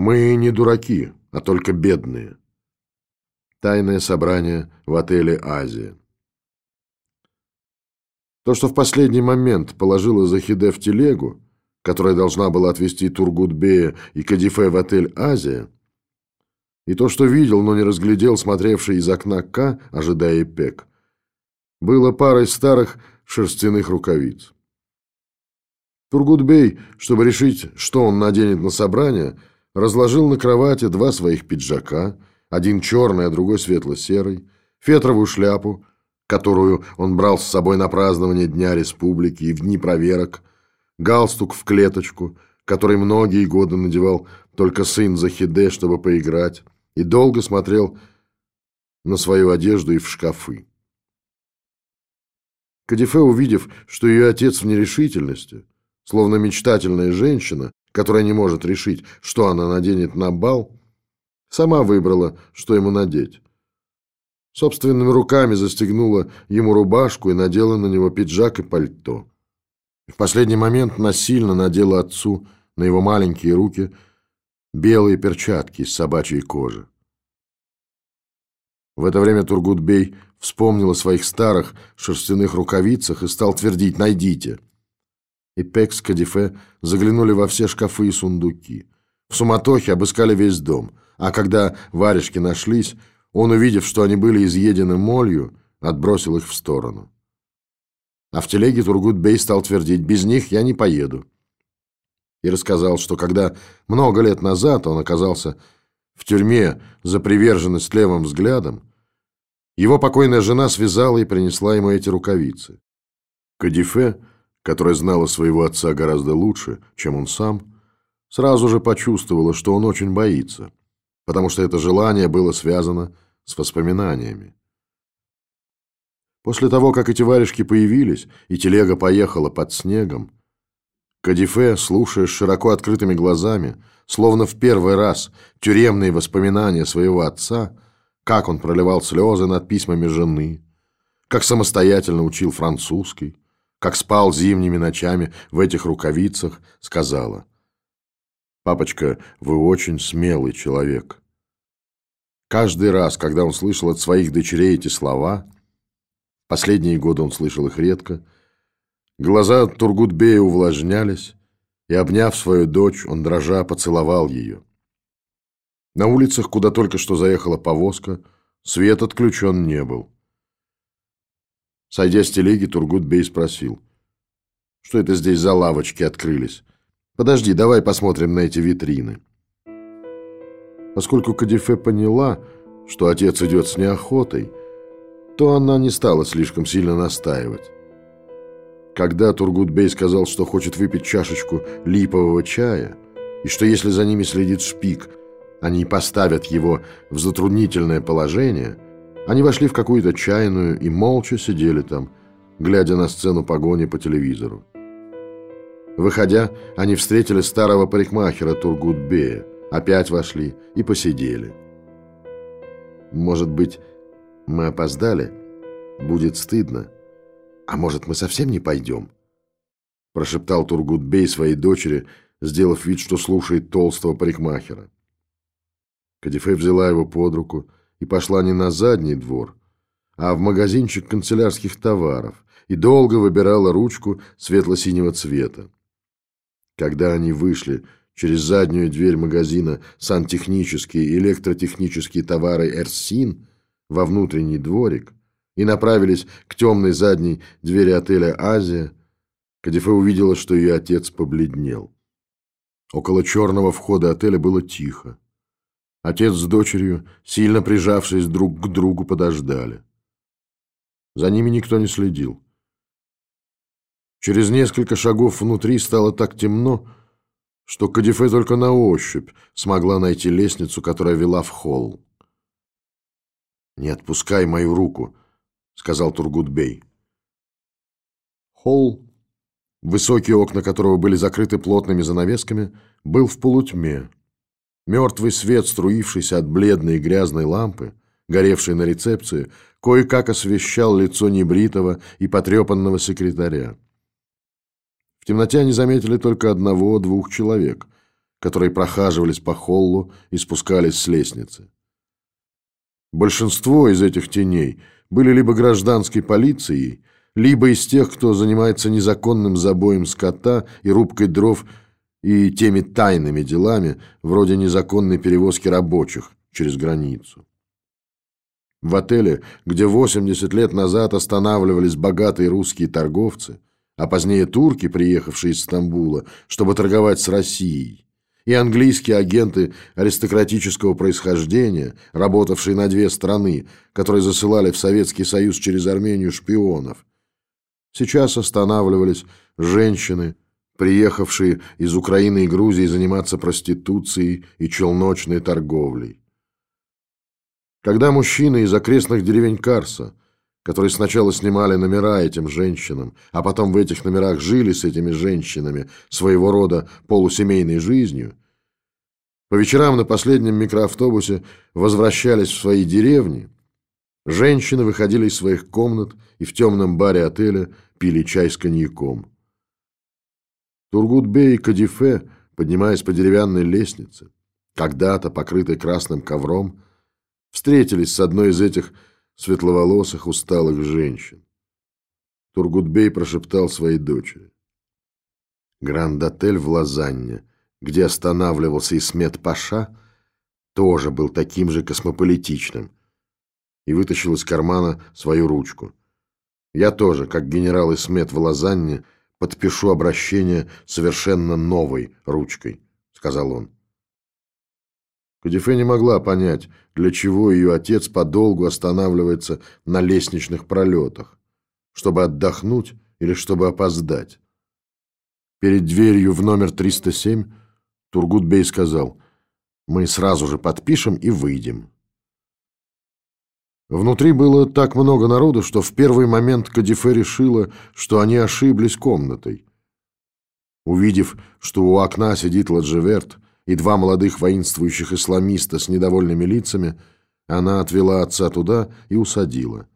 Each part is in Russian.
Мы не дураки, а только бедные. Тайное собрание в отеле «Азия». То, что в последний момент положила Захиде в телегу, которая должна была отвезти Тургутбея и Кадифе в отель «Азия», и то, что видел, но не разглядел, смотревший из окна К, ожидая Пек, было парой старых шерстяных рукавиц. Тургутбей, чтобы решить, что он наденет на собрание, разложил на кровати два своих пиджака, один черный, а другой светло-серый, фетровую шляпу, которую он брал с собой на празднование Дня Республики и в дни проверок, галстук в клеточку, который многие годы надевал только сын Захиде, чтобы поиграть, и долго смотрел на свою одежду и в шкафы. Кадифе, увидев, что ее отец в нерешительности, словно мечтательная женщина, которая не может решить, что она наденет на бал, сама выбрала, что ему надеть. Собственными руками застегнула ему рубашку и надела на него пиджак и пальто. В последний момент насильно надела отцу на его маленькие руки белые перчатки из собачьей кожи. В это время Тургутбей вспомнил о своих старых шерстяных рукавицах и стал твердить «Найдите!». И Пек с Кадифе заглянули во все шкафы и сундуки. В суматохе обыскали весь дом, а когда варежки нашлись, он, увидев, что они были изъедены молью, отбросил их в сторону. А в телеге Тургут-бей стал твердить «Без них я не поеду». И рассказал, что когда много лет назад он оказался в тюрьме за приверженность левым взглядом, его покойная жена связала и принесла ему эти рукавицы. Кадифе которая знала своего отца гораздо лучше, чем он сам, сразу же почувствовала, что он очень боится, потому что это желание было связано с воспоминаниями. После того, как эти варежки появились, и телега поехала под снегом, Кадифе, слушая с широко открытыми глазами, словно в первый раз тюремные воспоминания своего отца, как он проливал слезы над письмами жены, как самостоятельно учил французский, как спал зимними ночами в этих рукавицах, сказала. «Папочка, вы очень смелый человек». Каждый раз, когда он слышал от своих дочерей эти слова, последние годы он слышал их редко, глаза Тургутбея увлажнялись, и, обняв свою дочь, он дрожа поцеловал ее. На улицах, куда только что заехала повозка, свет отключен не был. Сойдя с телеги, Тургут-бей спросил. «Что это здесь за лавочки открылись? Подожди, давай посмотрим на эти витрины». Поскольку Кадифе поняла, что отец идет с неохотой, то она не стала слишком сильно настаивать. Когда Тургут-бей сказал, что хочет выпить чашечку липового чая, и что если за ними следит шпик, они поставят его в затруднительное положение – они вошли в какую-то чайную и молча сидели там, глядя на сцену погони по телевизору. Выходя, они встретили старого парикмахера Тургутбея, опять вошли и посидели. «Может быть, мы опоздали? Будет стыдно. А может, мы совсем не пойдем?» Прошептал Тургутбей своей дочери, сделав вид, что слушает толстого парикмахера. Кадифе взяла его под руку, и пошла не на задний двор, а в магазинчик канцелярских товаров и долго выбирала ручку светло-синего цвета. Когда они вышли через заднюю дверь магазина «Сантехнические и электротехнические товары Эрсин» во внутренний дворик и направились к темной задней двери отеля «Азия», Кадифе увидела, что ее отец побледнел. Около черного входа отеля было тихо. Отец с дочерью, сильно прижавшись друг к другу, подождали. За ними никто не следил. Через несколько шагов внутри стало так темно, что Кадифе только на ощупь смогла найти лестницу, которая вела в холл. «Не отпускай мою руку», — сказал Тургутбей. Холл, высокие окна которого были закрыты плотными занавесками, был в полутьме. Мертвый свет, струившийся от бледной и грязной лампы, горевшей на рецепции, кое-как освещал лицо небритого и потрепанного секретаря. В темноте они заметили только одного-двух человек, которые прохаживались по холлу и спускались с лестницы. Большинство из этих теней были либо гражданской полицией, либо из тех, кто занимается незаконным забоем скота и рубкой дров и теми тайными делами, вроде незаконной перевозки рабочих через границу. В отеле, где 80 лет назад останавливались богатые русские торговцы, а позднее турки, приехавшие из Стамбула, чтобы торговать с Россией, и английские агенты аристократического происхождения, работавшие на две страны, которые засылали в Советский Союз через Армению шпионов. Сейчас останавливались женщины, приехавшие из Украины и Грузии заниматься проституцией и челночной торговлей. Когда мужчины из окрестных деревень Карса, которые сначала снимали номера этим женщинам, а потом в этих номерах жили с этими женщинами своего рода полусемейной жизнью, по вечерам на последнем микроавтобусе возвращались в свои деревни, женщины выходили из своих комнат и в темном баре отеля пили чай с коньяком. Тургутбей и Кадифе, поднимаясь по деревянной лестнице, когда-то покрытой красным ковром, встретились с одной из этих светловолосых усталых женщин. Тургутбей прошептал своей дочери. Гранд-отель в Лозанне, где останавливался Исмет Паша, тоже был таким же космополитичным и вытащил из кармана свою ручку. Я тоже, как генерал Исмет в Лозанне, подпишу обращение совершенно новой ручкой, сказал он. Кадифе не могла понять, для чего ее отец подолгу останавливается на лестничных пролетах, чтобы отдохнуть или чтобы опоздать. Перед дверью в номер 307 Тургутбей сказал, «Мы сразу же подпишем и выйдем». Внутри было так много народу, что в первый момент Кадифе решила, что они ошиблись комнатой. Увидев, что у окна сидит Ладжеверт, и два молодых воинствующих исламиста с недовольными лицами, она отвела отца туда и усадила.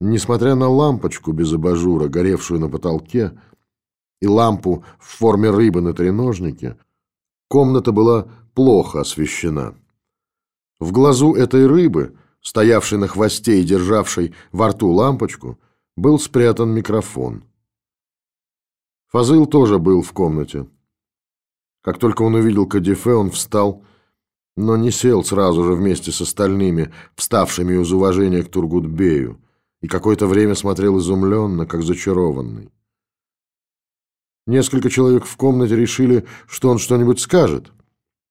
Несмотря на лампочку без абажура, горевшую на потолке, и лампу в форме рыбы на треножнике, комната была плохо освещена. В глазу этой рыбы, стоявшей на хвосте и державшей во рту лампочку, был спрятан микрофон. Фазыл тоже был в комнате. Как только он увидел Кадифе, он встал, но не сел сразу же вместе с остальными, вставшими из уважения к Тургутбею, и какое-то время смотрел изумленно, как зачарованный. Несколько человек в комнате решили, что он что-нибудь скажет,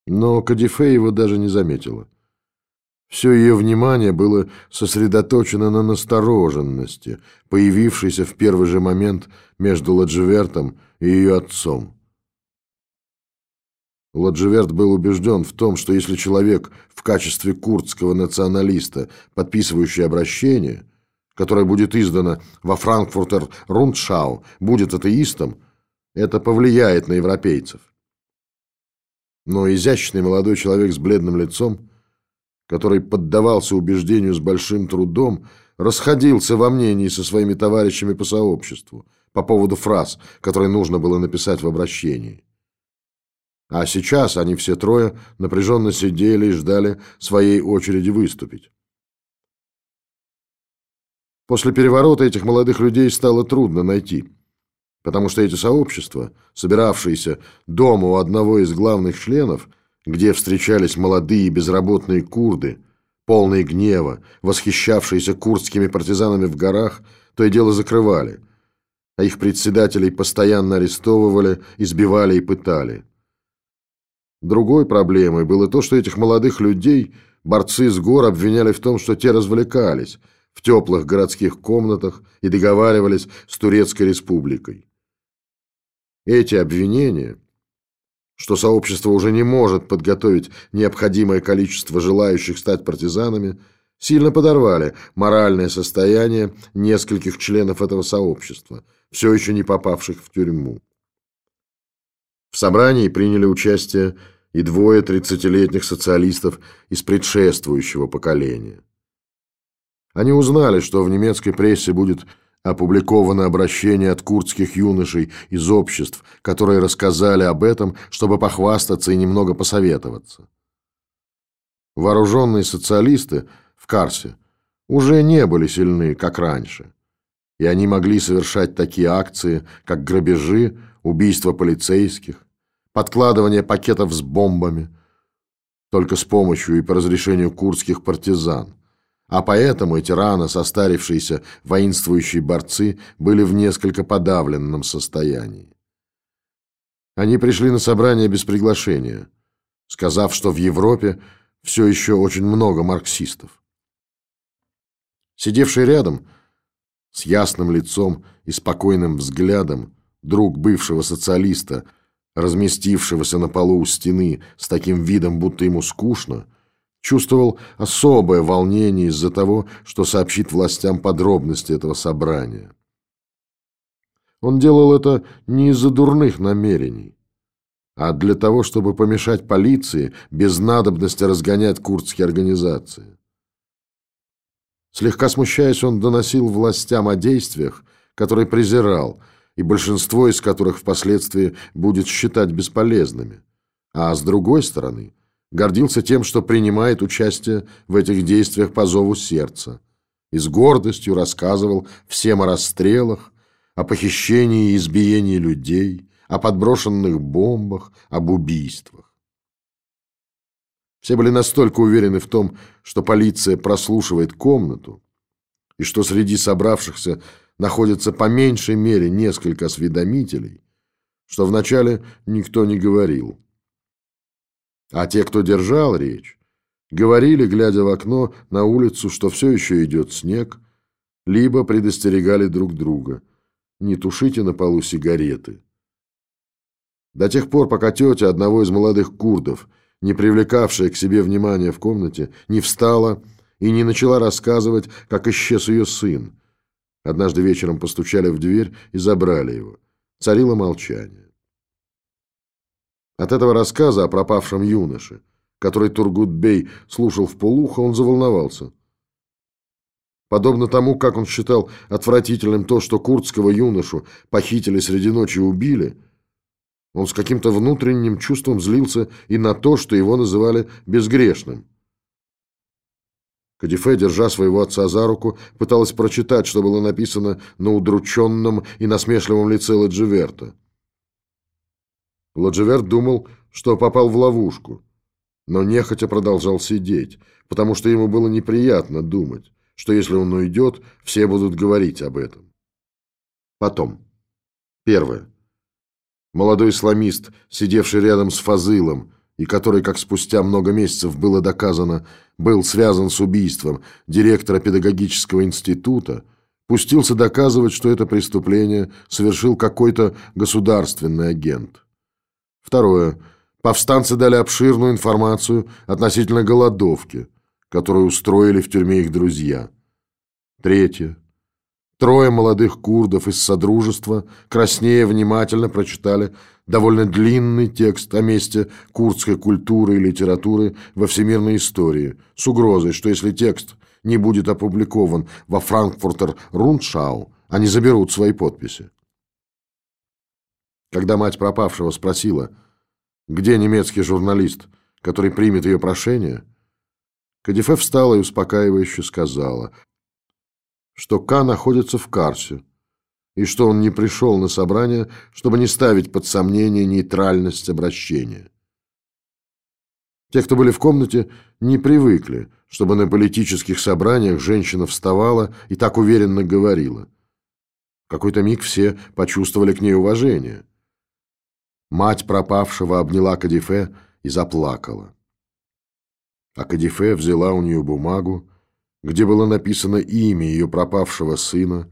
но Кадифе его даже не заметила. Все ее внимание было сосредоточено на настороженности, появившейся в первый же момент между Ладживертом и ее отцом. Ладжеверт был убежден в том, что если человек в качестве курдского националиста, подписывающий обращение, которое будет издано во Франкфуртер Рундшау, будет атеистом, это повлияет на европейцев. Но изящный молодой человек с бледным лицом, который поддавался убеждению с большим трудом, расходился во мнении со своими товарищами по сообществу по поводу фраз, которые нужно было написать в обращении. А сейчас они все трое напряженно сидели и ждали своей очереди выступить. После переворота этих молодых людей стало трудно найти, потому что эти сообщества, собиравшиеся дома у одного из главных членов, где встречались молодые безработные курды, полные гнева, восхищавшиеся курдскими партизанами в горах, то и дело закрывали, а их председателей постоянно арестовывали, избивали и пытали. Другой проблемой было то, что этих молодых людей борцы с гор обвиняли в том, что те развлекались в теплых городских комнатах и договаривались с Турецкой республикой. Эти обвинения, что сообщество уже не может подготовить необходимое количество желающих стать партизанами, сильно подорвали моральное состояние нескольких членов этого сообщества, все еще не попавших в тюрьму. В собрании приняли участие и двое тридцатилетних социалистов из предшествующего поколения. Они узнали, что в немецкой прессе будет Опубликовано обращение от курдских юношей из обществ, которые рассказали об этом, чтобы похвастаться и немного посоветоваться. Вооруженные социалисты в Карсе уже не были сильны, как раньше, и они могли совершать такие акции, как грабежи, убийства полицейских, подкладывание пакетов с бомбами, только с помощью и по разрешению курдских партизан. А поэтому эти рано состарившиеся воинствующие борцы были в несколько подавленном состоянии. Они пришли на собрание без приглашения, сказав, что в Европе все еще очень много марксистов. Сидевший рядом, с ясным лицом и спокойным взглядом, друг бывшего социалиста, разместившегося на полу у стены с таким видом, будто ему скучно, чувствовал особое волнение из-за того, что сообщит властям подробности этого собрания. Он делал это не из-за дурных намерений, а для того, чтобы помешать полиции без надобности разгонять курдские организации. Слегка смущаясь, он доносил властям о действиях, которые презирал, и большинство из которых впоследствии будет считать бесполезными. А с другой стороны – гордился тем, что принимает участие в этих действиях по зову сердца, и с гордостью рассказывал всем о расстрелах, о похищении и избиении людей, о подброшенных бомбах, об убийствах. Все были настолько уверены в том, что полиция прослушивает комнату, и что среди собравшихся находится по меньшей мере несколько осведомителей, что вначале никто не говорил – а те, кто держал речь, говорили, глядя в окно на улицу, что все еще идет снег, либо предостерегали друг друга. Не тушите на полу сигареты. До тех пор, пока тетя одного из молодых курдов, не привлекавшая к себе внимания в комнате, не встала и не начала рассказывать, как исчез ее сын. Однажды вечером постучали в дверь и забрали его. Царило молчание. От этого рассказа о пропавшем юноше, который Тургутбей слушал в полухо, он заволновался. Подобно тому, как он считал отвратительным то, что курдского юношу похитили среди ночи и убили, он с каким-то внутренним чувством злился и на то, что его называли безгрешным. Кадифе, держа своего отца за руку, пыталась прочитать, что было написано на удрученном и насмешливом лице Ладживерта. Ладжевер думал, что попал в ловушку, но нехотя продолжал сидеть, потому что ему было неприятно думать, что если он уйдет, все будут говорить об этом. Потом. Первое. Молодой исламист, сидевший рядом с Фазылом, и который, как спустя много месяцев было доказано, был связан с убийством директора педагогического института, пустился доказывать, что это преступление совершил какой-то государственный агент. Второе. Повстанцы дали обширную информацию относительно голодовки, которую устроили в тюрьме их друзья. Третье. Трое молодых курдов из Содружества краснее внимательно прочитали довольно длинный текст о месте курдской культуры и литературы во всемирной истории с угрозой, что если текст не будет опубликован во Франкфуртер Руншау, они заберут свои подписи. Когда мать пропавшего спросила, где немецкий журналист, который примет ее прошение, Кадифе встала и успокаивающе сказала, что К находится в Карсе, и что он не пришел на собрание, чтобы не ставить под сомнение нейтральность обращения. Те, кто были в комнате, не привыкли, чтобы на политических собраниях женщина вставала и так уверенно говорила. В какой-то миг все почувствовали к ней уважение. Мать пропавшего обняла Кадифе и заплакала. А Кадифе взяла у нее бумагу, где было написано имя ее пропавшего сына,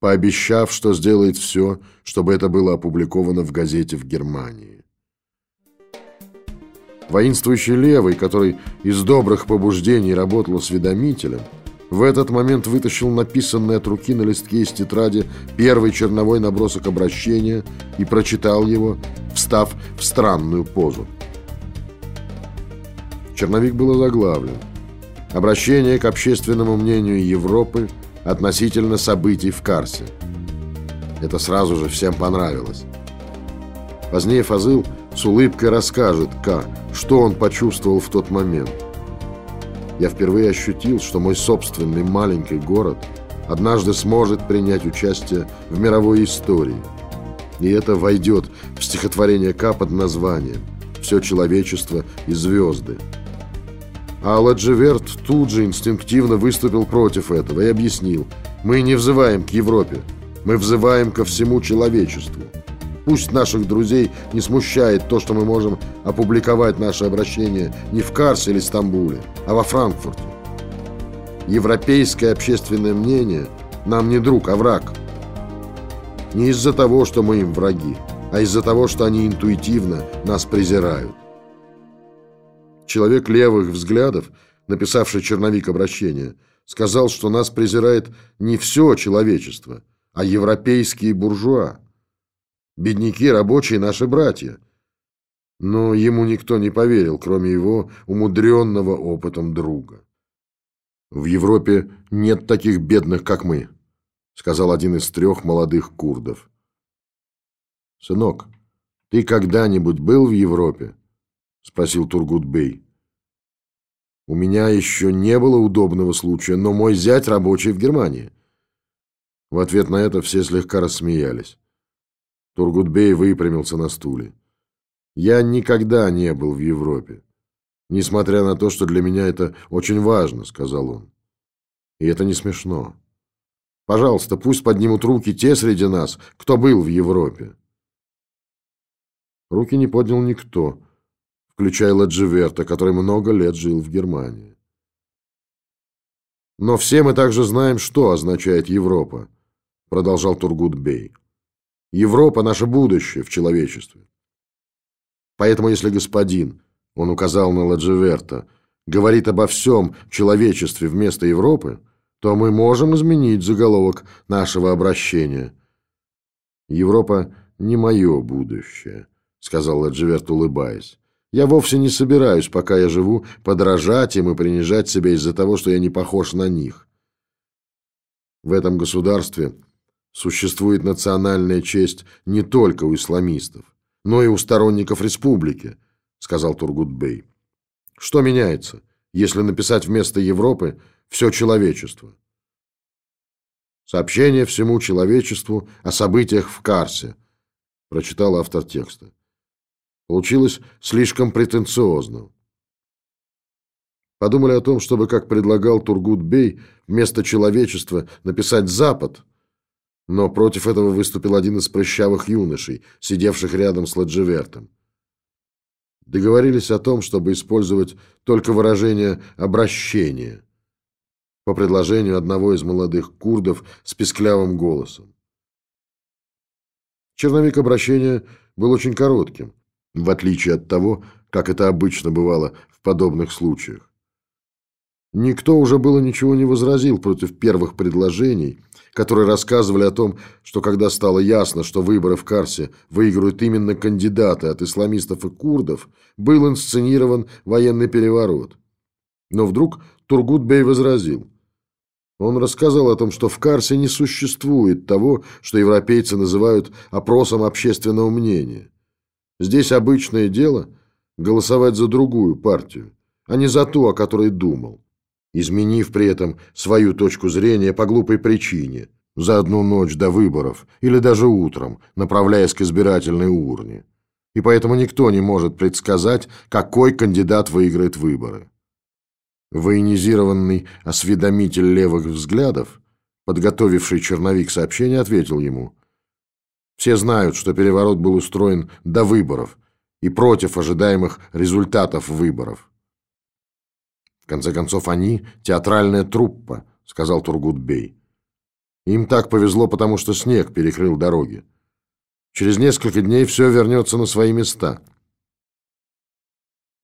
пообещав, что сделает все, чтобы это было опубликовано в газете в Германии. Воинствующий левый, который из добрых побуждений работал осведомителем, в этот момент вытащил написанный от руки на листке из тетради первый черновой набросок обращения и прочитал его, встав в странную позу. Черновик был заглавлен «Обращение к общественному мнению Европы относительно событий в Карсе. Это сразу же всем понравилось. Позднее Фазыл с улыбкой расскажет К, что он почувствовал в тот момент. Я впервые ощутил, что мой собственный маленький город однажды сможет принять участие в мировой истории. И это войдет в стихотворение К под названием «Все человечество и звезды». А Ладжеверт тут же инстинктивно выступил против этого и объяснил, мы не взываем к Европе, мы взываем ко всему человечеству. Пусть наших друзей не смущает то, что мы можем опубликовать наше обращение не в Карсе или Стамбуле, а во Франкфурте. Европейское общественное мнение нам не друг, а враг. Не из-за того, что мы им враги, а из-за того, что они интуитивно нас презирают. Человек левых взглядов, написавший черновик обращения, сказал, что нас презирает не все человечество, а европейские буржуа. Бедняки, рабочие, наши братья. Но ему никто не поверил, кроме его умудренного опытом друга. «В Европе нет таких бедных, как мы», — сказал один из трех молодых курдов. «Сынок, ты когда-нибудь был в Европе?» — спросил Тургут-бей. «У меня еще не было удобного случая, но мой зять рабочий в Германии». В ответ на это все слегка рассмеялись. Тургутбей выпрямился на стуле. «Я никогда не был в Европе, несмотря на то, что для меня это очень важно», — сказал он. «И это не смешно. Пожалуйста, пусть поднимут руки те среди нас, кто был в Европе». Руки не поднял никто включая Ладживерта, который много лет жил в Германии. «Но все мы также знаем, что означает Европа», — продолжал Тургут-бей. «Европа — наше будущее в человечестве. Поэтому если господин, — он указал на Ладживерта, — говорит обо всем человечестве вместо Европы, то мы можем изменить заголовок нашего обращения. Европа — не мое будущее», — сказал Ладживерт, улыбаясь. Я вовсе не собираюсь, пока я живу, подражать им и принижать себя из-за того, что я не похож на них. В этом государстве существует национальная честь не только у исламистов, но и у сторонников республики, сказал Тургутбей. Что меняется, если написать вместо Европы все человечество? Сообщение всему человечеству о событиях в Карсе, прочитал автор текста. Получилось слишком претенциозно. Подумали о том, чтобы, как предлагал Тургут-бей, вместо человечества написать «Запад», но против этого выступил один из прыщавых юношей, сидевших рядом с Ладживертом. Договорились о том, чтобы использовать только выражение «обращение» по предложению одного из молодых курдов с песклявым голосом. Черновик обращения был очень коротким в отличие от того, как это обычно бывало в подобных случаях. Никто уже было ничего не возразил против первых предложений, которые рассказывали о том, что когда стало ясно, что выборы в Карсе выиграют именно кандидаты от исламистов и курдов, был инсценирован военный переворот. Но вдруг Тургут-бей возразил. Он рассказал о том, что в Карсе не существует того, что европейцы называют опросом общественного мнения. Здесь обычное дело голосовать за другую партию, а не за ту, о которой думал, изменив при этом свою точку зрения по глупой причине, за одну ночь до выборов или даже утром, направляясь к избирательной урне. И поэтому никто не может предсказать, какой кандидат выиграет выборы. Военизированный осведомитель левых взглядов, подготовивший черновик сообщения, ответил ему – все знают, что переворот был устроен до выборов и против ожидаемых результатов выборов. В конце концов, они – театральная труппа, сказал Тургутбей. Им так повезло, потому что снег перекрыл дороги. Через несколько дней все вернется на свои места.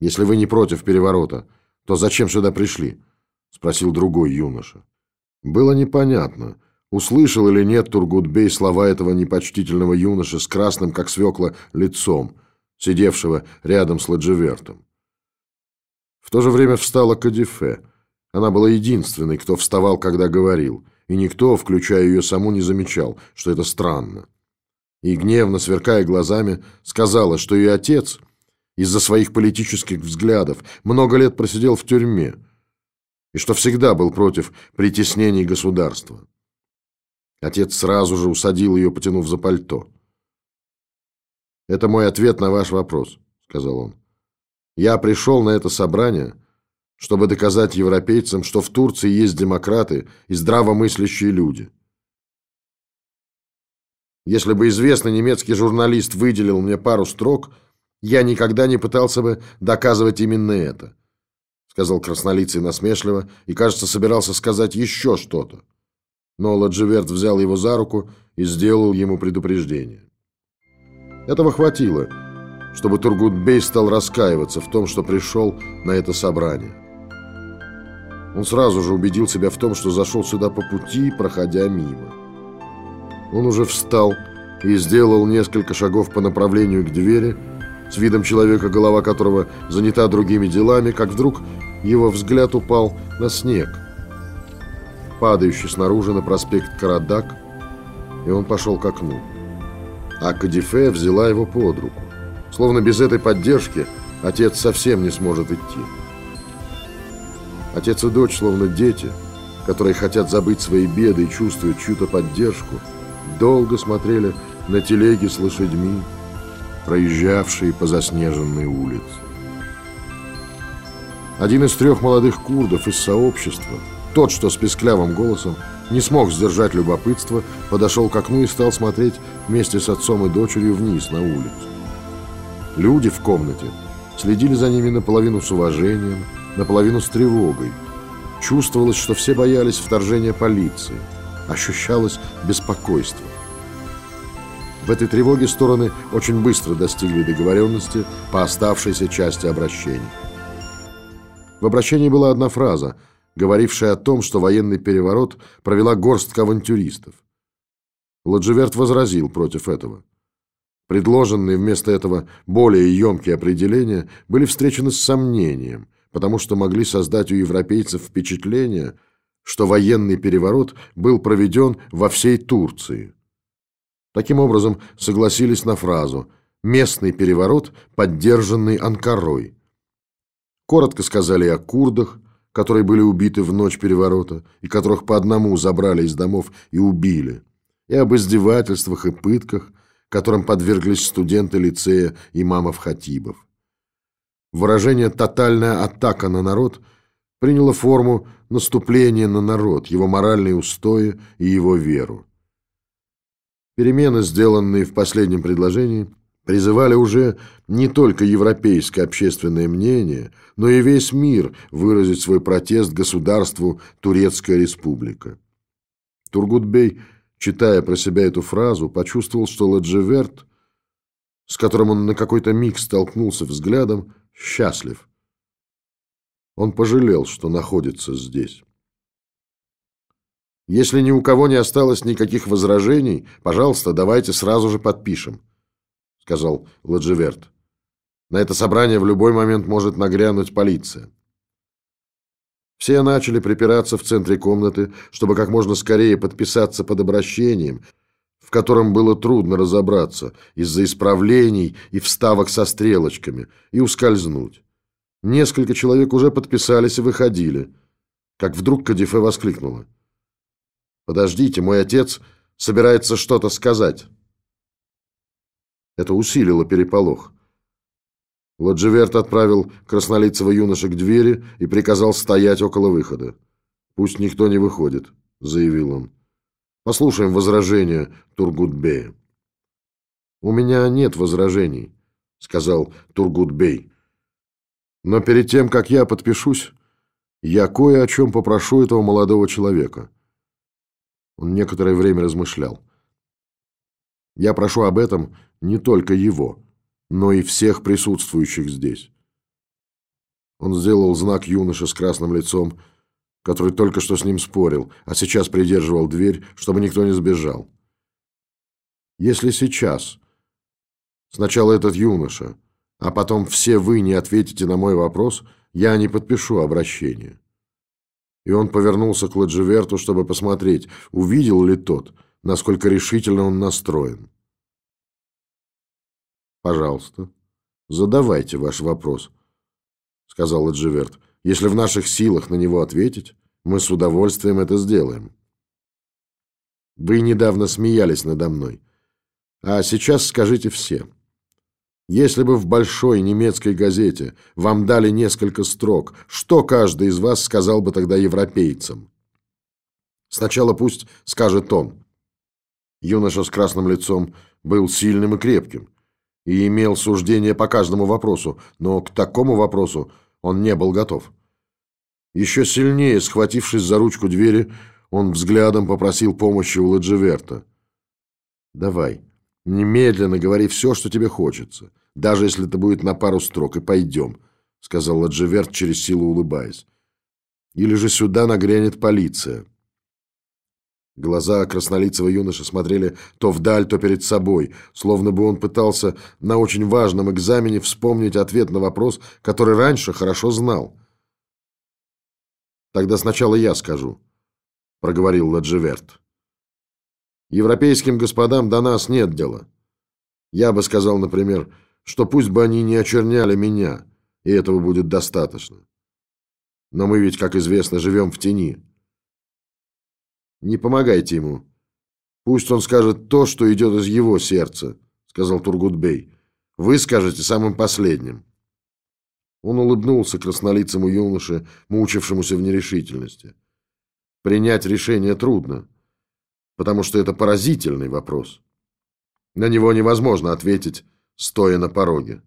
Если вы не против переворота, то зачем сюда пришли? Спросил другой юноша. Было непонятно – Услышал или нет Тургутбей слова этого непочтительного юноши с красным, как свекла, лицом, сидевшего рядом с Ладживертом. В то же время встала Кадифе. Она была единственной, кто вставал, когда говорил, и никто, включая ее саму, не замечал, что это странно. И гневно, сверкая глазами, сказала, что ее отец из-за своих политических взглядов много лет просидел в тюрьме и что всегда был против притеснений государства. Отец сразу же усадил ее, потянув за пальто. «Это мой ответ на ваш вопрос», — сказал он. «Я пришел на это собрание, чтобы доказать европейцам, что в Турции есть демократы и здравомыслящие люди. Если бы известный немецкий журналист выделил мне пару строк, я никогда не пытался бы доказывать именно это», — сказал краснолицый насмешливо и, кажется, собирался сказать еще что-то но Ладживерт взял его за руку и сделал ему предупреждение. Этого хватило, чтобы Тургутбей стал раскаиваться в том, что пришел на это собрание. Он сразу же убедил себя в том, что зашел сюда по пути, проходя мимо. Он уже встал и сделал несколько шагов по направлению к двери, с видом человека, голова которого занята другими делами, как вдруг его взгляд упал на снег – падающий снаружи на проспект Карадак, и он пошел к окну. А Кадифе взяла его под руку. Словно без этой поддержки отец совсем не сможет идти. Отец и дочь, словно дети, которые хотят забыть свои беды и чувствуют чью-то поддержку, долго смотрели на телеги с лошадьми, проезжавшие по заснеженной улице. Один из трех молодых курдов из сообщества – тот, что с песклявым голосом не смог сдержать любопытство, подошел к окну и стал смотреть вместе с отцом и дочерью вниз на улицу. Люди в комнате следили за ними наполовину с уважением, наполовину с тревогой. Чувствовалось, что все боялись вторжения полиции. Ощущалось беспокойство. В этой тревоге стороны очень быстро достигли договоренности по оставшейся части обращения. В обращении была одна фраза – говорившая о том, что военный переворот провела горстка авантюристов. Ладживерт возразил против этого. Предложенные вместо этого более емкие определения были встречены с сомнением, потому что могли создать у европейцев впечатление, что военный переворот был проведен во всей Турции. Таким образом, согласились на фразу «местный переворот, поддержанный Анкарой». Коротко сказали о курдах, которые были убиты в ночь переворота и которых по одному забрали из домов и убили, и об издевательствах и пытках, которым подверглись студенты лицея имамов-хатибов. Выражение «тотальная атака на народ» приняло форму наступления на народ, его моральные устои и его веру. Перемены, сделанные в последнем предложении, призывали уже не только европейское общественное мнение, но и весь мир выразить свой протест государству Турецкая республика. Тургутбей, читая про себя эту фразу, почувствовал, что Ладжеверт, с которым он на какой-то миг столкнулся взглядом, счастлив. Он пожалел, что находится здесь. Если ни у кого не осталось никаких возражений, пожалуйста, давайте сразу же подпишем сказал Ладжеверт. На это собрание в любой момент может нагрянуть полиция. Все начали припираться в центре комнаты, чтобы как можно скорее подписаться под обращением, в котором было трудно разобраться из-за исправлений и вставок со стрелочками, и ускользнуть. Несколько человек уже подписались и выходили, как вдруг Кадифе воскликнула. «Подождите, мой отец собирается что-то сказать». Это усилило переполох. Ладживерт отправил краснолицего юноша к двери и приказал стоять около выхода. «Пусть никто не выходит», — заявил он. «Послушаем возражения Тургутбея». «У меня нет возражений», — сказал Тургутбей. «Но перед тем, как я подпишусь, я кое о чем попрошу этого молодого человека». Он некоторое время размышлял. «Я прошу об этом не только его, но и всех присутствующих здесь. Он сделал знак юноше с красным лицом, который только что с ним спорил, а сейчас придерживал дверь, чтобы никто не сбежал. Если сейчас сначала этот юноша, а потом все вы не ответите на мой вопрос, я не подпишу обращение. И он повернулся к Ладживерту, чтобы посмотреть, увидел ли тот, насколько решительно он настроен. «Пожалуйста, задавайте ваш вопрос», — сказал Ладживерт. «Если в наших силах на него ответить, мы с удовольствием это сделаем». «Вы недавно смеялись надо мной, а сейчас скажите все». Если бы в большой немецкой газете вам дали несколько строк, что каждый из вас сказал бы тогда европейцам? Сначала пусть скажет он. Юноша с красным лицом был сильным и крепким и имел суждение по каждому вопросу, но к такому вопросу он не был готов. Еще сильнее, схватившись за ручку двери, он взглядом попросил помощи у Ладживерта. «Давай, немедленно говори все, что тебе хочется даже если это будет на пару строк, и пойдем», — сказал Ладживерт через силу улыбаясь. «Или же сюда нагрянет полиция». Глаза краснолицего юноши смотрели то вдаль, то перед собой, словно бы он пытался на очень важном экзамене вспомнить ответ на вопрос, который раньше хорошо знал. «Тогда сначала я скажу», — проговорил Ладживерт. «Европейским господам до нас нет дела. Я бы сказал, например, что пусть бы они не очерняли меня, и этого будет достаточно. Но мы ведь, как известно, живем в тени. Не помогайте ему. Пусть он скажет то, что идет из его сердца, сказал Тургутбей. Вы скажете самым последним. Он улыбнулся краснолицему юноше, мучившемуся в нерешительности. Принять решение трудно, потому что это поразительный вопрос. На него невозможно ответить стоя на пороге.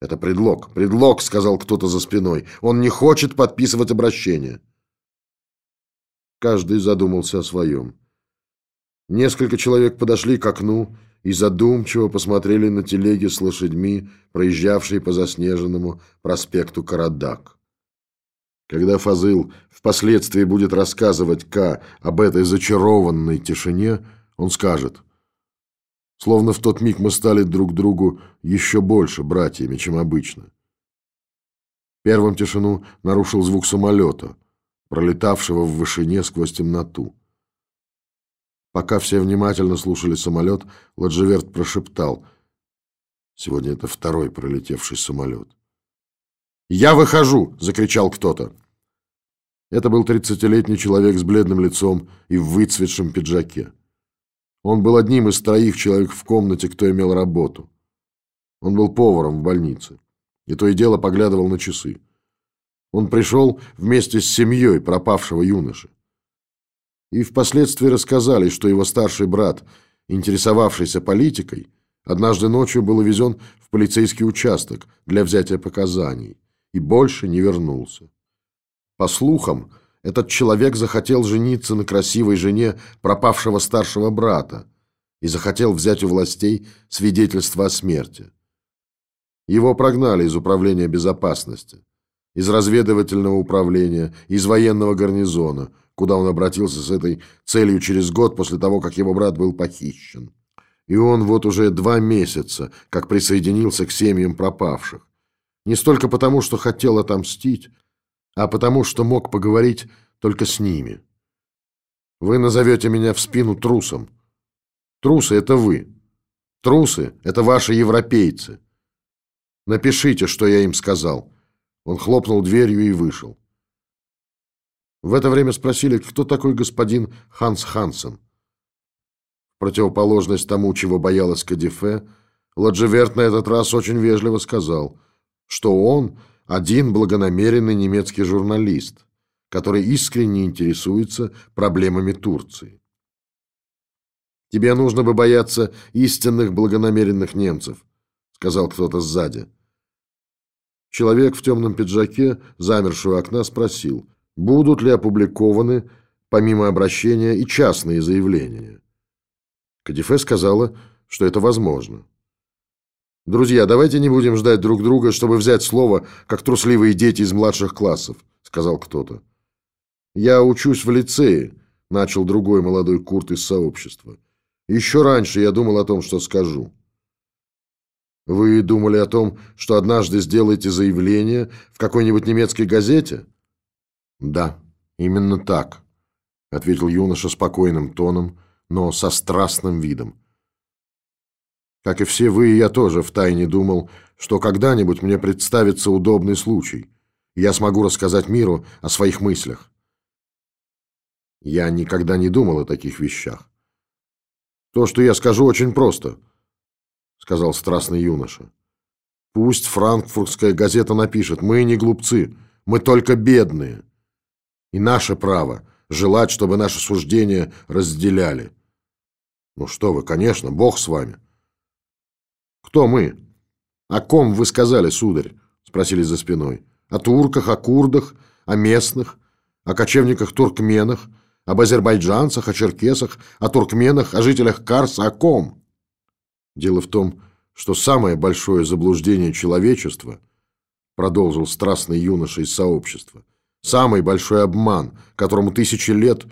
«Это предлог, предлог», — сказал кто-то за спиной. «Он не хочет подписывать обращение». Каждый задумался о своем. Несколько человек подошли к окну и задумчиво посмотрели на телеги с лошадьми, проезжавшие по заснеженному проспекту Карадак. Когда Фазыл впоследствии будет рассказывать К об этой зачарованной тишине, он скажет — Словно в тот миг мы стали друг другу еще больше братьями, чем обычно. Первым тишину нарушил звук самолета, пролетавшего в вышине сквозь темноту. Пока все внимательно слушали самолет, Ладжеверт прошептал. Сегодня это второй пролетевший самолет. «Я выхожу!» — закричал кто-то. Это был тридцатилетний человек с бледным лицом и в выцветшем пиджаке. Он был одним из троих человек в комнате, кто имел работу. Он был поваром в больнице. И то и дело поглядывал на часы. Он пришел вместе с семьей пропавшего юноши. И впоследствии рассказали, что его старший брат, интересовавшийся политикой, однажды ночью был увезен в полицейский участок для взятия показаний и больше не вернулся. По слухам, этот человек захотел жениться на красивой жене пропавшего старшего брата и захотел взять у властей свидетельство о смерти. Его прогнали из управления безопасности, из разведывательного управления, из военного гарнизона, куда он обратился с этой целью через год после того, как его брат был похищен. И он вот уже два месяца, как присоединился к семьям пропавших. Не столько потому, что хотел отомстить, а потому что мог поговорить только с ними. Вы назовете меня в спину трусом. Трусы — это вы. Трусы — это ваши европейцы. Напишите, что я им сказал. Он хлопнул дверью и вышел. В это время спросили, кто такой господин Ханс Хансен. В противоположность тому, чего боялась Кадифе, Ладжеверт на этот раз очень вежливо сказал, что он — один благонамеренный немецкий журналист, который искренне интересуется проблемами Турции. «Тебе нужно бы бояться истинных благонамеренных немцев», сказал кто-то сзади. Человек в темном пиджаке, замерший у окна, спросил, будут ли опубликованы, помимо обращения, и частные заявления. Кадифе сказала, что это возможно. «Друзья, давайте не будем ждать друг друга, чтобы взять слово, как трусливые дети из младших классов», — сказал кто-то. «Я учусь в лицее», — начал другой молодой Курт из сообщества. «Еще раньше я думал о том, что скажу». «Вы думали о том, что однажды сделаете заявление в какой-нибудь немецкой газете?» «Да». Именно так, ответил юноша спокойным тоном, но со страстным видом. Как и все вы, я тоже втайне думал, что когда-нибудь мне представится удобный случай, и я смогу рассказать миру о своих мыслях. Я никогда не думал о таких вещах. То, что я скажу, очень просто, сказал страстный юноша. Пусть франкфуртская газета напишет, мы не глупцы, мы только бедные. И наше право желать, чтобы наши суждения разделяли. Ну что вы, конечно, Бог с вами. Кто мы? О ком вы сказали, сударь? Спросили за спиной. О турках, о курдах, о местных, о кочевниках-туркменах, об азербайджанцах, о черкесах, о туркменах, о жителях Карса, о ком? Дело в том, что самое большое заблуждение человечества, продолжил страстный юноша из сообщества, самый большой обман, которому тысячи лет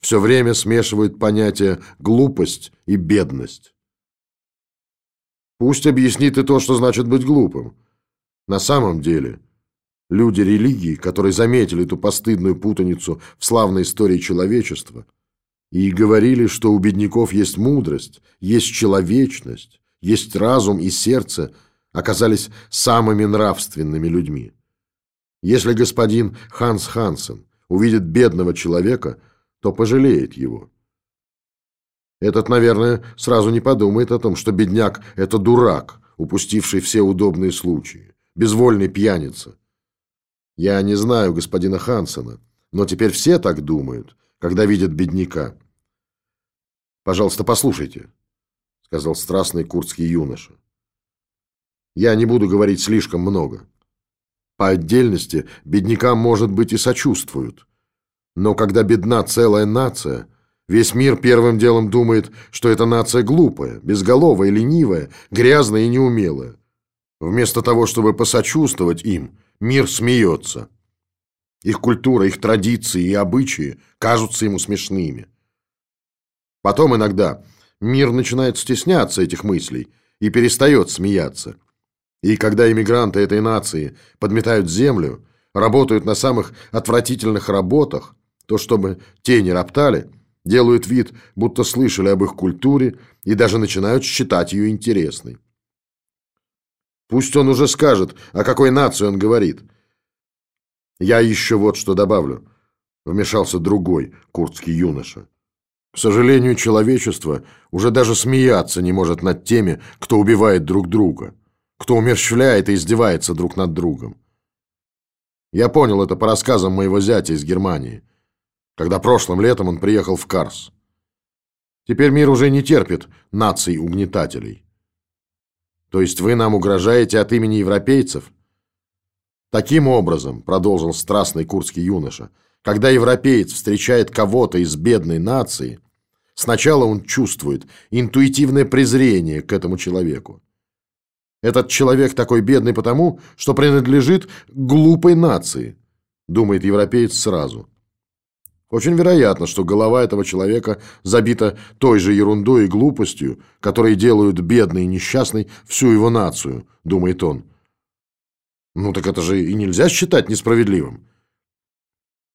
все время смешивают понятия глупость и бедность. Пусть объяснит и то, что значит быть глупым. На самом деле, люди религии, которые заметили эту постыдную путаницу в славной истории человечества и говорили, что у бедняков есть мудрость, есть человечность, есть разум и сердце, оказались самыми нравственными людьми. Если господин Ханс Хансен увидит бедного человека, то пожалеет его. Этот, наверное, сразу не подумает о том, что бедняк – это дурак, упустивший все удобные случаи, безвольный пьяница. Я не знаю господина Хансена, но теперь все так думают, когда видят бедняка. «Пожалуйста, послушайте», – сказал страстный курдский юноша. «Я не буду говорить слишком много. По отдельности беднякам, может быть, и сочувствуют. Но когда бедна целая нация – Весь мир первым делом думает, что эта нация глупая, безголовая, ленивая, грязная и неумелая. Вместо того, чтобы посочувствовать им, мир смеется. Их культура, их традиции и обычаи кажутся ему смешными. Потом иногда мир начинает стесняться этих мыслей и перестает смеяться. И когда иммигранты этой нации подметают землю, работают на самых отвратительных работах, то чтобы те не роптали – делают вид, будто слышали об их культуре и даже начинают считать ее интересной. Пусть он уже скажет, о какой нации он говорит. Я еще вот что добавлю. Вмешался другой курдский юноша. К сожалению, человечество уже даже смеяться не может над теми, кто убивает друг друга, кто умерщвляет и издевается друг над другом. Я понял это по рассказам моего зятя из Германии когда прошлым летом он приехал в Карс. Теперь мир уже не терпит наций-угнетателей. То есть вы нам угрожаете от имени европейцев? Таким образом, продолжил страстный курдский юноша, когда европеец встречает кого-то из бедной нации, сначала он чувствует интуитивное презрение к этому человеку. Этот человек такой бедный потому, что принадлежит глупой нации, думает европеец сразу. Очень вероятно, что голова этого человека забита той же ерундой и глупостью, которые делают бедной и несчастной всю его нацию, думает он. Ну так это же и нельзя считать несправедливым.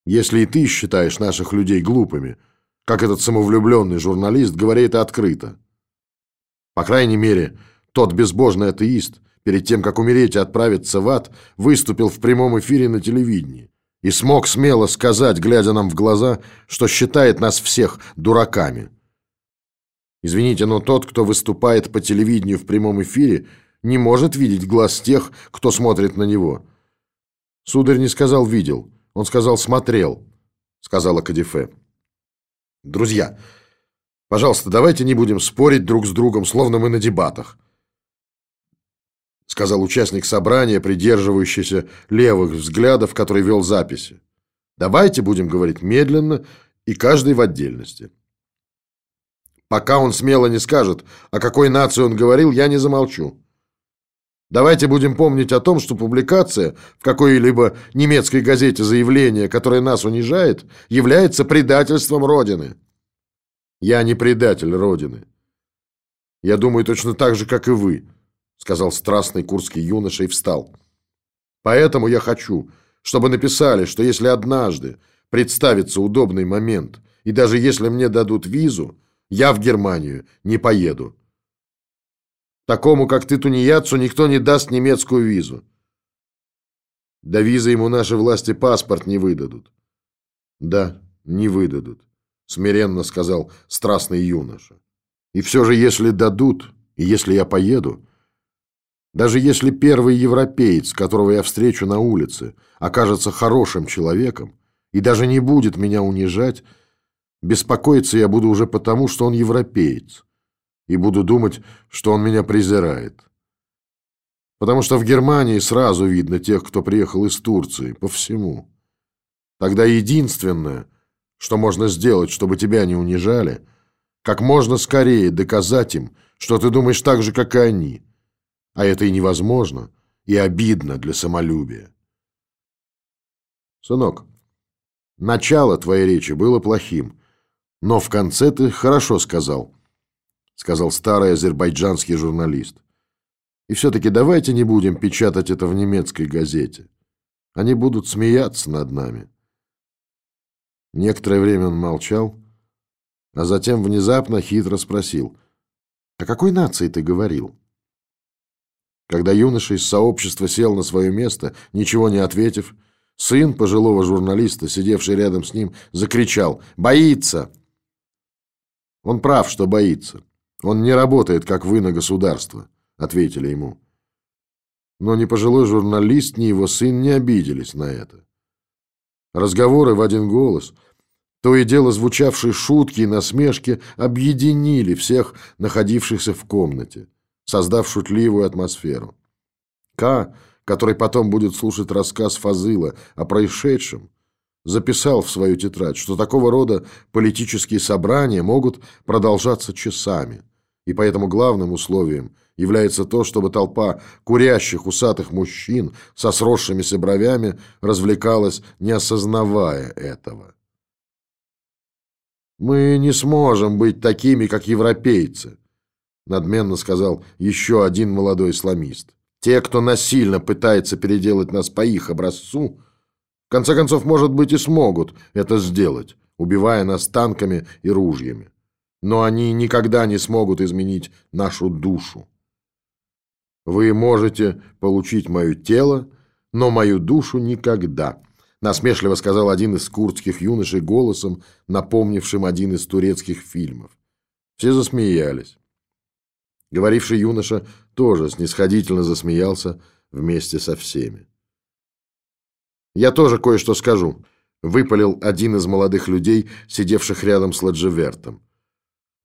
Если и ты считаешь наших людей глупыми, как этот самовлюбленный журналист говорит открыто. По крайней мере, тот безбожный атеист, перед тем, как умереть и отправиться в ад, выступил в прямом эфире на телевидении и смог смело сказать, глядя нам в глаза, что считает нас всех дураками. Извините, но тот, кто выступает по телевидению в прямом эфире, не может видеть глаз тех, кто смотрит на него. Сударь не сказал «видел», он сказал «смотрел», сказала Кадифе. Друзья, пожалуйста, давайте не будем спорить друг с другом, словно мы на дебатах сказал участник собрания, придерживающийся левых взглядов, который вел записи. Давайте будем говорить медленно и каждый в отдельности. Пока он смело не скажет, о какой нации он говорил, я не замолчу. Давайте будем помнить о том, что публикация в какой-либо немецкой газете заявления, которое нас унижает, является предательством Родины. Я не предатель Родины. Я думаю точно так же, как и вы сказал страстный курский юноша и встал. Поэтому я хочу, чтобы написали, что если однажды представится удобный момент, и даже если мне дадут визу, я в Германию не поеду. Такому, как ты, тунеядцу, никто не даст немецкую визу. До визы ему наши власти паспорт не выдадут. Да, не выдадут, смиренно сказал страстный юноша. И все же, если дадут, и если я поеду, даже если первый европеец, которого я встречу на улице, окажется хорошим человеком и даже не будет меня унижать, беспокоиться я буду уже потому, что он европеец, и буду думать, что он меня презирает. Потому что в Германии сразу видно тех, кто приехал из Турции, по всему. Тогда единственное, что можно сделать, чтобы тебя не унижали, как можно скорее доказать им, что ты думаешь так же, как и они. А это и невозможно, и обидно для самолюбия. Сынок, начало твоей речи было плохим, но в конце ты хорошо сказал, сказал старый азербайджанский журналист. И все-таки давайте не будем печатать это в немецкой газете. Они будут смеяться над нами. Некоторое время он молчал, а затем внезапно хитро спросил. «О какой нации ты говорил?» Когда юноша из сообщества сел на свое место, ничего не ответив, сын пожилого журналиста, сидевший рядом с ним, закричал «Боится!». Он прав, что боится. Он не работает, как вы на государство ответили ему. Но ни пожилой журналист, ни его сын не обиделись на это. Разговоры в один голос, то и дело звучавшие шутки и насмешки, объединили всех находившихся в комнате, создав шутливую атмосферу. К, который потом будет слушать рассказ Фазыла о происшедшем, записал в свою тетрадь, что такого рода политические собрания могут продолжаться часами, и поэтому главным условием – является то, чтобы толпа курящих усатых мужчин со сросшимися бровями развлекалась, не осознавая этого. «Мы не сможем быть такими, как европейцы», надменно сказал еще один молодой исламист. «Те, кто насильно пытается переделать нас по их образцу, в конце концов, может быть, и смогут это сделать, убивая нас танками и ружьями. Но они никогда не смогут изменить нашу душу. Вы можете получить мое тело, но мою душу никогда, насмешливо сказал один из курдских юношей голосом, напомнившим один из турецких фильмов. Все засмеялись. Говоривший юноша тоже снисходительно засмеялся вместе со всеми. «Я тоже кое-что скажу», — выпалил один из молодых людей, сидевших рядом с Ладжевертом.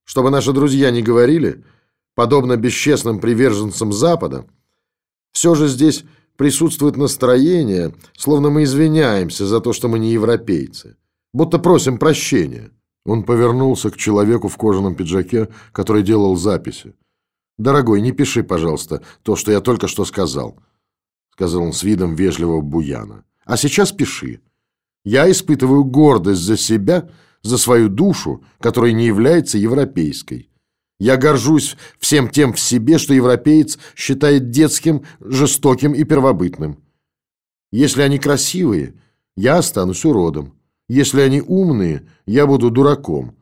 «Чтобы наши друзья не говорили, подобно бесчестным приверженцам Запада, все же здесь присутствует настроение, словно мы извиняемся за то, что мы не европейцы, будто просим прощения. Он повернулся к человеку в кожаном пиджаке, который делал записи. «Дорогой, не пиши, пожалуйста, то, что я только что сказал», сказал он с видом вежливого буяна. «А сейчас пиши. Я испытываю гордость за себя, за свою душу, которая не является европейской. Я горжусь всем тем в себе, что европеец считает детским, жестоким и первобытным. Если они красивые, я останусь уродом. Если они умные, я буду дураком.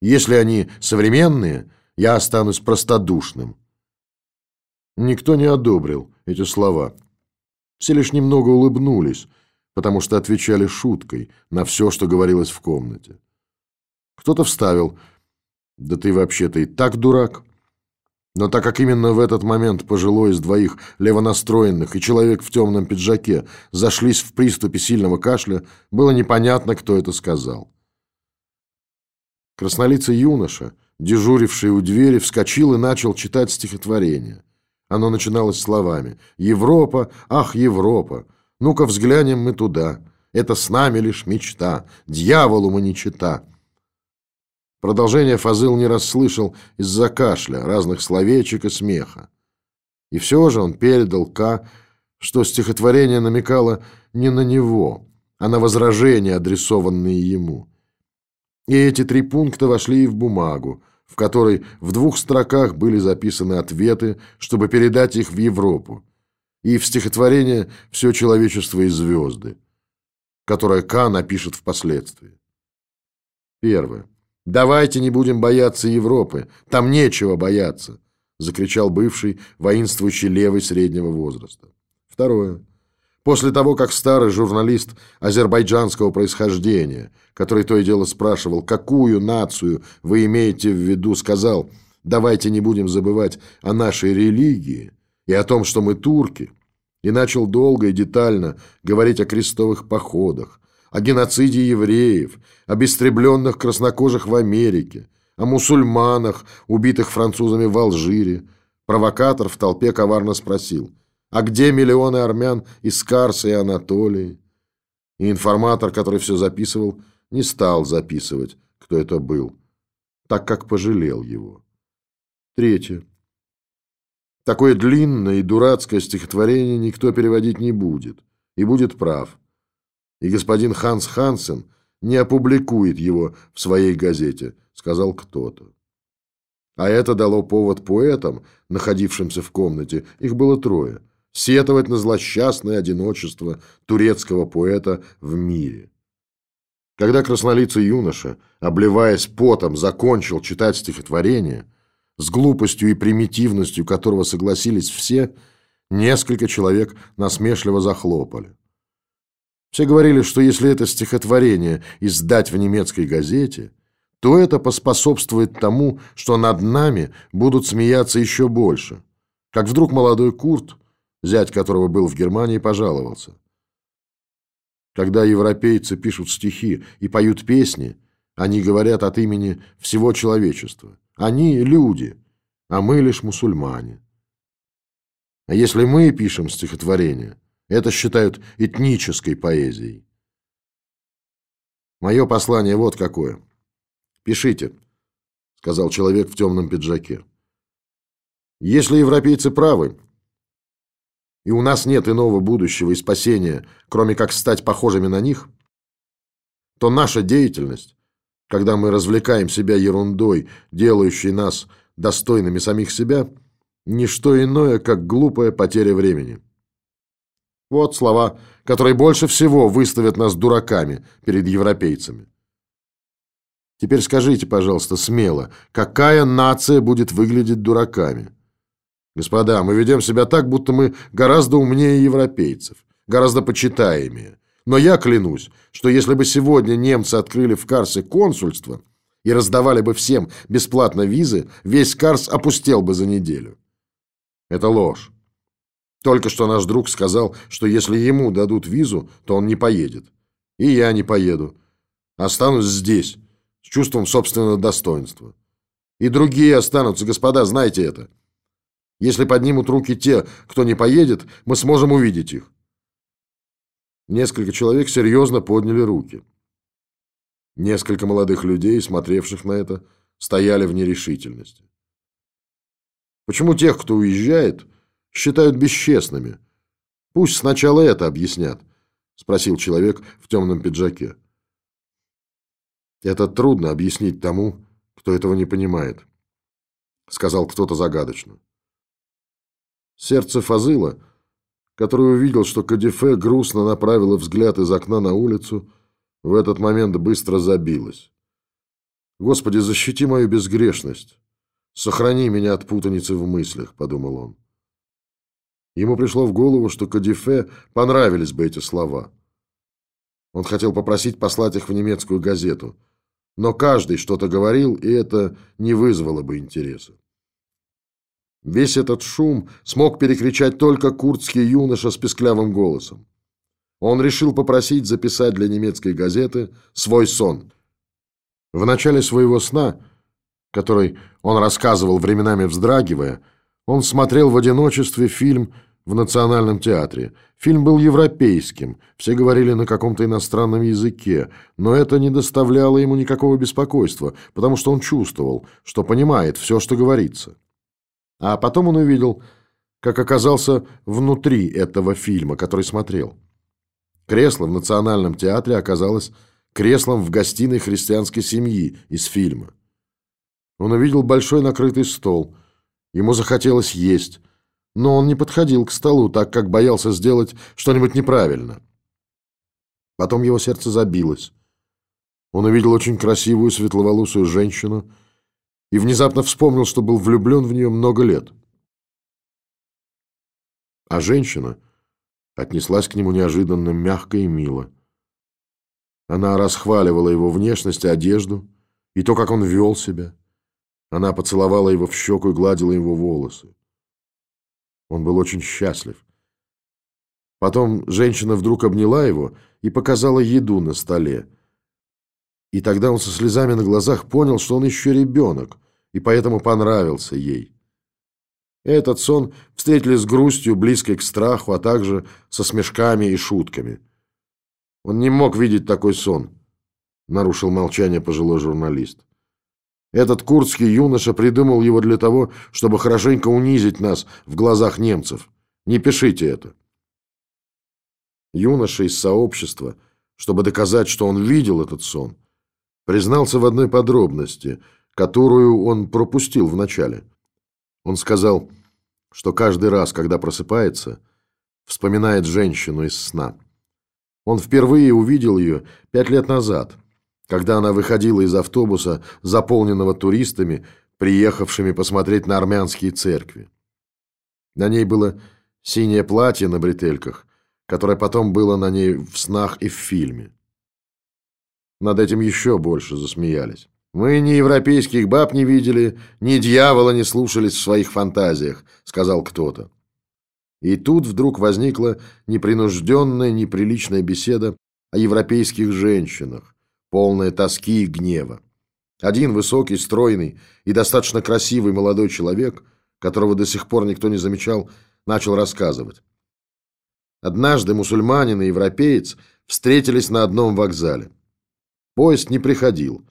Если они современные, я останусь простодушным. Никто не одобрил эти слова. Все лишь немного улыбнулись, потому что отвечали шуткой на все, что говорилось в комнате. Кто-то вставил – да ты вообще-то и так дурак. Но так как именно в этот момент пожилой из двоих левонастроенных и человек в темном пиджаке зашлись в приступе сильного кашля, было непонятно, кто это сказал. Краснолицый юноша, дежуривший у двери, вскочил и начал читать стихотворение. Оно начиналось словами «Европа, ах, Европа, ну-ка взглянем мы туда, это с нами лишь мечта, дьяволу мы не чита». Продолжение Фазыл не расслышал из-за кашля, разных словечек и смеха. И все же он передал К, что стихотворение намекало не на него, а на возражения, адресованные ему. И эти три пункта вошли и в бумагу, в которой в двух строках были записаны ответы, чтобы передать их в Европу, и в стихотворение «Все человечество и звезды». которое К напишет впоследствии. Первое. «Давайте не будем бояться Европы. Там нечего бояться», закричал бывший воинствующий левый среднего возраста. Второе. После того, как старый журналист азербайджанского происхождения, который то и дело спрашивал, какую нацию вы имеете в виду, сказал, давайте не будем забывать о нашей религии и о том, что мы турки, и начал долго и детально говорить о крестовых походах, о геноциде евреев, об истребленных краснокожих в Америке, о мусульманах, убитых французами в Алжире. Провокатор в толпе коварно спросил, а где миллионы армян из Карса и Анатолии? И информатор, который все записывал, не стал записывать, кто это был, так как пожалел его. Третье. Такое длинное и дурацкое стихотворение никто переводить не будет, и будет прав и господин Ханс Хансен не опубликует его в своей газете, сказал кто-то. А это дало повод поэтам, находившимся в комнате, их было трое, сетовать на злосчастное одиночество турецкого поэта в мире. Когда краснолицый юноша, обливаясь потом, закончил читать стихотворение, с глупостью и примитивностью которого согласились все, несколько человек насмешливо захлопали. Все говорили, что если это стихотворение издать в немецкой газете, то это поспособствует тому, что над нами будут смеяться еще больше. Как вдруг молодой Курт, зять которого был в Германии, пожаловался. Когда европейцы пишут стихи и поют песни, они говорят от имени всего человечества. Они – люди, а мы лишь мусульмане. А если мы пишем стихотворение – это считают этнической поэзией. Мое послание вот какое. Пишите, сказал человек в темном пиджаке. Если европейцы правы, и у нас нет иного будущего и спасения, кроме как стать похожими на них, то наша деятельность, когда мы развлекаем себя ерундой, делающей нас достойными самих себя, не что иное, как глупая потеря времени. Вот слова, которые больше всего выставят нас дураками перед европейцами. Теперь скажите, пожалуйста, смело, какая нация будет выглядеть дураками? Господа, мы ведем себя так, будто мы гораздо умнее европейцев, гораздо почитаемее. Но я клянусь, что если бы сегодня немцы открыли в Карсе консульство и раздавали бы всем бесплатно визы, весь Карс опустел бы за неделю. Это ложь. Только что наш друг сказал, что если ему дадут визу, то он не поедет. И я не поеду. Останусь здесь, с чувством собственного достоинства. И другие останутся, господа, знайте это. Если поднимут руки те, кто не поедет, мы сможем увидеть их. Несколько человек серьезно подняли руки. Несколько молодых людей, смотревших на это, стояли в нерешительности. Почему тех, кто уезжает, считают бесчестными. Пусть сначала это объяснят, спросил человек в темном пиджаке. Это трудно объяснить тому, кто этого не понимает, сказал кто-то загадочно. Сердце Фазыла, который увидел, что Кадифе грустно направило взгляд из окна на улицу, в этот момент быстро забилось. Господи, защити мою безгрешность. Сохрани меня от путаницы в мыслях, подумал он. Ему пришло в голову, что Кадифе понравились бы эти слова. Он хотел попросить послать их в немецкую газету. Но каждый что-то говорил, и это не вызвало бы интереса. Весь этот шум смог перекричать только курдский юноша с песклявым голосом. Он решил попросить записать для немецкой газеты свой сон. В начале своего сна, который он рассказывал временами вздрагивая, он смотрел в одиночестве фильм в Национальном театре. Фильм был европейским, все говорили на каком-то иностранном языке, но это не доставляло ему никакого беспокойства, потому что он чувствовал, что понимает все, что говорится. А потом он увидел, как оказался внутри этого фильма, который смотрел. Кресло в Национальном театре оказалось креслом в гостиной христианской семьи из фильма. Он увидел большой накрытый стол – Ему захотелось есть, но он не подходил к столу, так как боялся сделать что-нибудь неправильно. Потом его сердце забилось. Он увидел очень красивую светловолосую женщину и внезапно вспомнил, что был влюблен в нее много лет. А женщина отнеслась к нему неожиданно мягко и мило. Она расхваливала его внешность и одежду, и то, как он вел себя. Она поцеловала его в щеку и гладила его волосы. Он был очень счастлив. Потом женщина вдруг обняла его и показала еду на столе. И тогда он со слезами на глазах понял, что он еще ребенок, и поэтому понравился ей. Этот сон встретили с грустью, близкой к страху, а также со смешками и шутками. Он не мог видеть такой сон, нарушил молчание пожилой журналист. Этот курдский юноша придумал его для того, чтобы хорошенько унизить нас в глазах немцев. Не пишите это. Юноша из сообщества, чтобы доказать, что он видел этот сон, признался в одной подробности, которую он пропустил вначале. Он сказал, что каждый раз, когда просыпается, вспоминает женщину из сна. Он впервые увидел ее пять лет назад, когда она выходила из автобуса, заполненного туристами, приехавшими посмотреть на армянские церкви. На ней было синее платье на бретельках, которое потом было на ней в снах и в фильме. Над этим еще больше засмеялись. «Мы ни европейских баб не видели, ни дьявола не слушались в своих фантазиях», — сказал кто-то. И тут вдруг возникла непринужденная, неприличная беседа о европейских женщинах, полная тоски и гнева. Один высокий, стройный и достаточно красивый молодой человек, которого до сих пор никто не замечал, начал рассказывать. Однажды мусульманин и европеец встретились на одном вокзале. Поезд не приходил.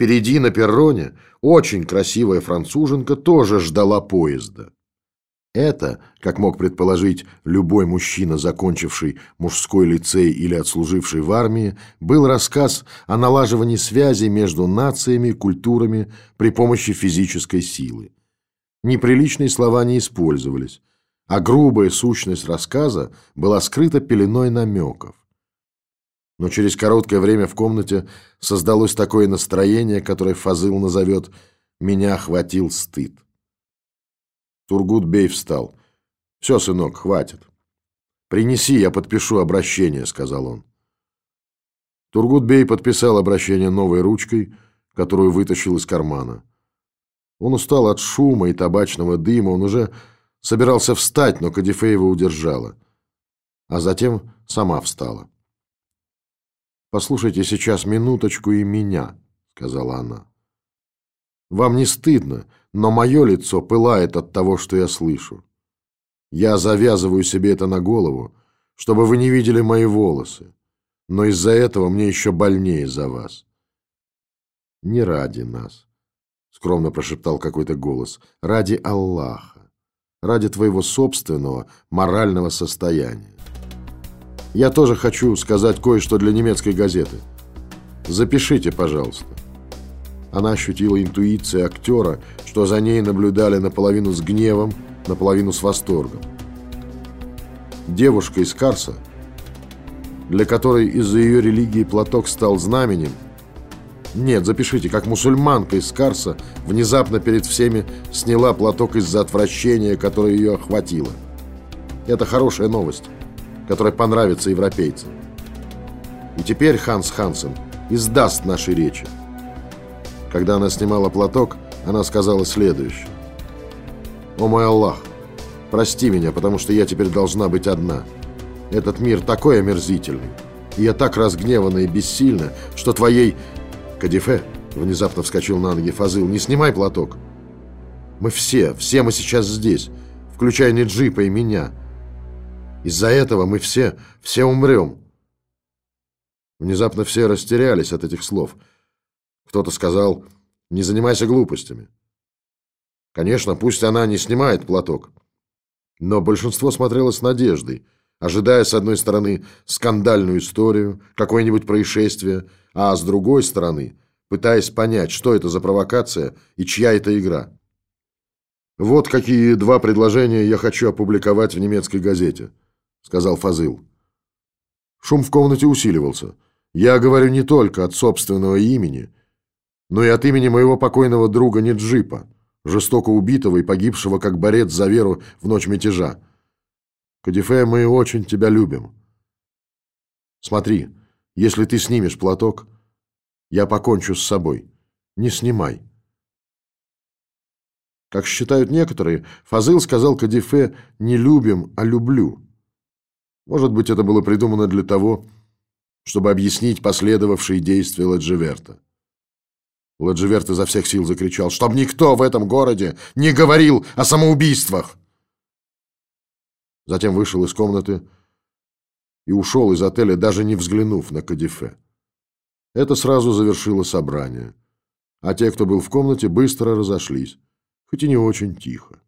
Впереди на перроне очень красивая француженка тоже ждала поезда. Это, как мог предположить любой мужчина, закончивший мужской лицей или отслуживший в армии, был рассказ о налаживании связи между нациями и культурами при помощи физической силы. Неприличные слова не использовались, а грубая сущность рассказа была скрыта пеленой намеков. Но через короткое время в комнате создалось такое настроение, которое Фазыл назовет «меня охватил стыд». Тургут-бей встал. «Все, сынок, хватит. Принеси, я подпишу обращение», — сказал он. Тургут-бей подписал обращение новой ручкой, которую вытащил из кармана. Он устал от шума и табачного дыма, он уже собирался встать, но Кадифеева удержала. А затем сама встала. «Послушайте сейчас минуточку и меня», — сказала она. «Вам не стыдно?» но мое лицо пылает от того, что я слышу. Я завязываю себе это на голову, чтобы вы не видели мои волосы, но из-за этого мне еще больнее за вас. Не ради нас, скромно прошептал какой-то голос, ради Аллаха, ради твоего собственного морального состояния. Я тоже хочу сказать кое-что для немецкой газеты. Запишите, пожалуйста. Она ощутила интуицией актера, что за ней наблюдали наполовину с гневом, наполовину с восторгом. Девушка из Карса, для которой из-за ее религии платок стал знаменем, нет, запишите, как мусульманка из Карса внезапно перед всеми сняла платок из-за отвращения, которое ее охватило. Это хорошая новость, которая понравится европейцам. И теперь Ханс Хансен издаст наши речи. Когда она снимала платок, она сказала следующее. «О мой Аллах, прости меня, потому что я теперь должна быть одна. Этот мир такой омерзительный, и я так разгневана и бессильна, что твоей...» «Кадифе!» — внезапно вскочил на ноги Фазыл. «Не снимай платок!» «Мы все, все мы сейчас здесь, включая Неджипа и меня. Из-за этого мы все, все умрем!» Внезапно все растерялись от этих слов — кто-то сказал, не занимайся глупостями. Конечно, пусть она не снимает платок. Но большинство смотрело с надеждой, ожидая, с одной стороны, скандальную историю, какое-нибудь происшествие, а с другой стороны, пытаясь понять, что это за провокация и чья это игра. «Вот какие два предложения я хочу опубликовать в немецкой газете», — сказал Фазыл. Шум в комнате усиливался. Я говорю не только от собственного имени, но и от имени моего покойного друга Неджипа, жестоко убитого и погибшего как борец за веру в ночь мятежа. Кадифе, мы очень тебя любим. Смотри, если ты снимешь платок, я покончу с собой. Не снимай. Как считают некоторые, Фазыл сказал Кадифе «не любим, а люблю». Может быть, это было придумано для того, чтобы объяснить последовавшие действия Ладживерта. Ладживерт изо всех сил закричал, «Чтоб никто в этом городе не говорил о самоубийствах!» Затем вышел из комнаты и ушел из отеля, даже не взглянув на Кадифе. Это сразу завершило собрание, а те, кто был в комнате, быстро разошлись, хоть и не очень тихо.